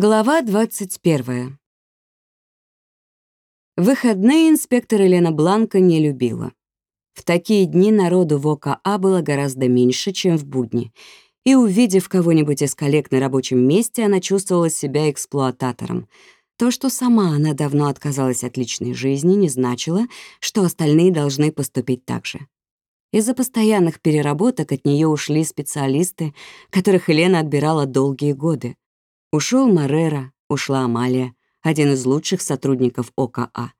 Глава 21. Выходные инспектор Елена Бланка не любила. В такие дни народу в ОКА было гораздо меньше, чем в будни, и, увидев кого-нибудь из коллег на рабочем месте, она чувствовала себя эксплуататором. То, что сама она давно отказалась от личной жизни, не значило, что остальные должны поступить так же. Из-за постоянных переработок от нее ушли специалисты, которых Елена отбирала долгие годы. Ушел Марера, ушла Амалия, один из лучших сотрудников ОКА.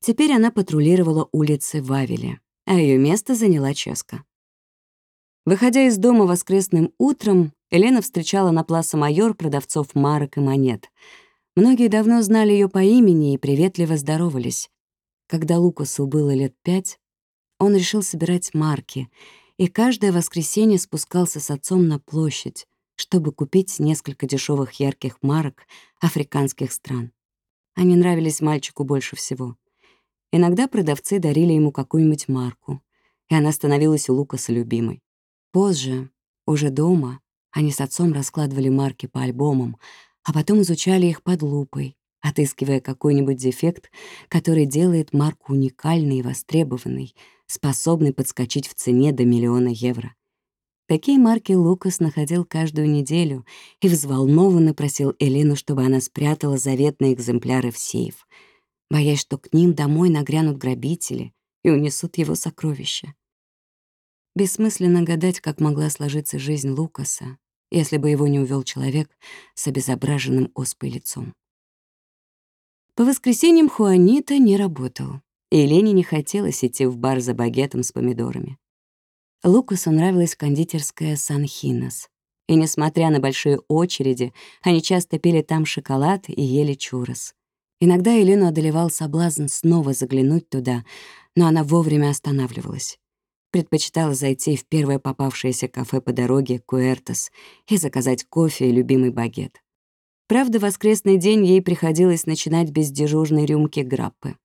Теперь она патрулировала улицы Вавеля, а ее место заняла Ческа. Выходя из дома воскресным утром, Елена встречала на Пласа Майор продавцов марок и монет. Многие давно знали ее по имени и приветливо здоровались. Когда Лукасу было лет пять, он решил собирать марки, и каждое воскресенье спускался с отцом на площадь, чтобы купить несколько дешевых ярких марок африканских стран. Они нравились мальчику больше всего. Иногда продавцы дарили ему какую-нибудь марку, и она становилась у Лукаса любимой. Позже, уже дома, они с отцом раскладывали марки по альбомам, а потом изучали их под лупой, отыскивая какой-нибудь дефект, который делает марку уникальной и востребованной, способной подскочить в цене до миллиона евро. Такие марки Лукас находил каждую неделю и взволнованно просил Элину, чтобы она спрятала заветные экземпляры в сейф, боясь, что к ним домой нагрянут грабители и унесут его сокровища. Бессмысленно гадать, как могла сложиться жизнь Лукаса, если бы его не увел человек с обезображенным оспой лицом. По воскресеньям Хуанита не работал, и Елене не хотелось идти в бар за багетом с помидорами. Лукасу нравилась кондитерская «Санхинос». И, несмотря на большие очереди, они часто пили там шоколад и ели чурос. Иногда Елену одолевал соблазн снова заглянуть туда, но она вовремя останавливалась. Предпочитала зайти в первое попавшееся кафе по дороге, Куэртос, и заказать кофе и любимый багет. Правда, воскресный день ей приходилось начинать без дежурной рюмки граппы.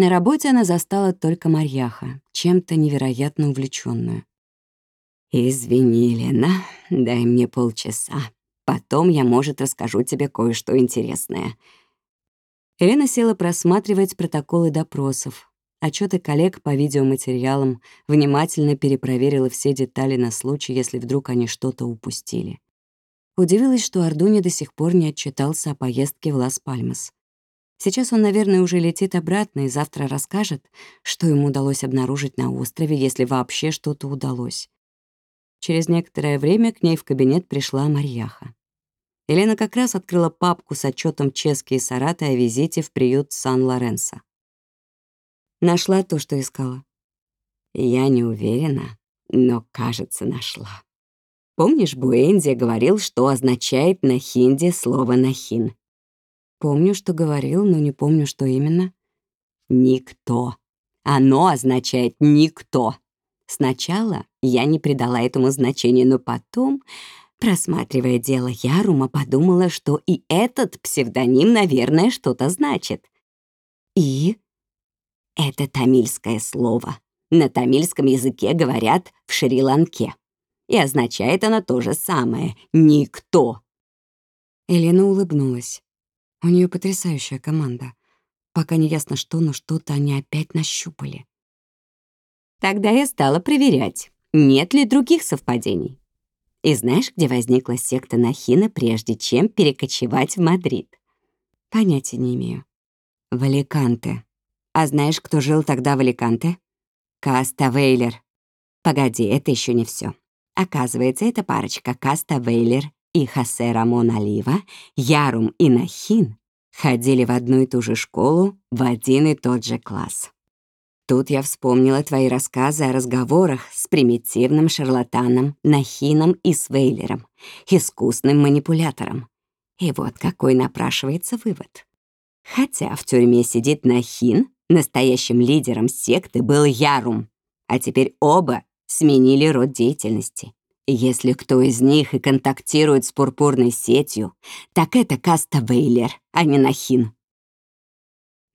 На работе она застала только Марьяха, чем-то невероятно увлеченную. «Извини, Лена, дай мне полчаса. Потом я, может, расскажу тебе кое-что интересное». Елена села просматривать протоколы допросов, отчеты коллег по видеоматериалам, внимательно перепроверила все детали на случай, если вдруг они что-то упустили. Удивилась, что Ардуни до сих пор не отчитался о поездке в Лас-Пальмас. Сейчас он, наверное, уже летит обратно и завтра расскажет, что ему удалось обнаружить на острове, если вообще что-то удалось. Через некоторое время к ней в кабинет пришла Марьяха. Елена как раз открыла папку с отчетом Чески и Сараты о визите в приют Сан-Лоренсо. Нашла то, что искала. Я не уверена, но, кажется, нашла. Помнишь, Буэнди говорил, что означает на хинди слово «нахин»? Помню, что говорил, но не помню, что именно. Никто. Оно означает «никто». Сначала я не придала этому значения, но потом, просматривая дело Ярума, подумала, что и этот псевдоним, наверное, что-то значит. И? Это тамильское слово. На тамильском языке говорят в Шри-Ланке. И означает оно то же самое — «никто». Елена улыбнулась. У нее потрясающая команда. Пока не ясно что, но что-то они опять нащупали. Тогда я стала проверять, нет ли других совпадений. И знаешь, где возникла секта Нахина, прежде чем перекочевать в Мадрид? Понятия не имею. В Аликанте. А знаешь, кто жил тогда в Аликанте? Каста Вейлер. Погоди, это еще не все. Оказывается, эта парочка Каста Вейлер и Хосе Рамон Олива, Ярум и Нахин ходили в одну и ту же школу, в один и тот же класс. Тут я вспомнила твои рассказы о разговорах с примитивным шарлатаном Нахином и Свейлером, искусным манипулятором. И вот какой напрашивается вывод. Хотя в тюрьме сидит Нахин, настоящим лидером секты был Ярум, а теперь оба сменили род деятельности. Если кто из них и контактирует с пурпурной сетью, так это Каста Вейлер, а не Нахин.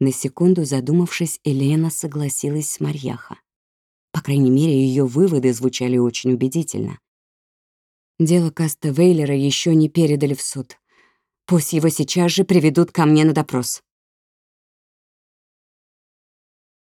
На секунду задумавшись, Елена согласилась с Марьяха. По крайней мере, ее выводы звучали очень убедительно. Дело Каста Вейлера еще не передали в суд. Пусть его сейчас же приведут ко мне на допрос.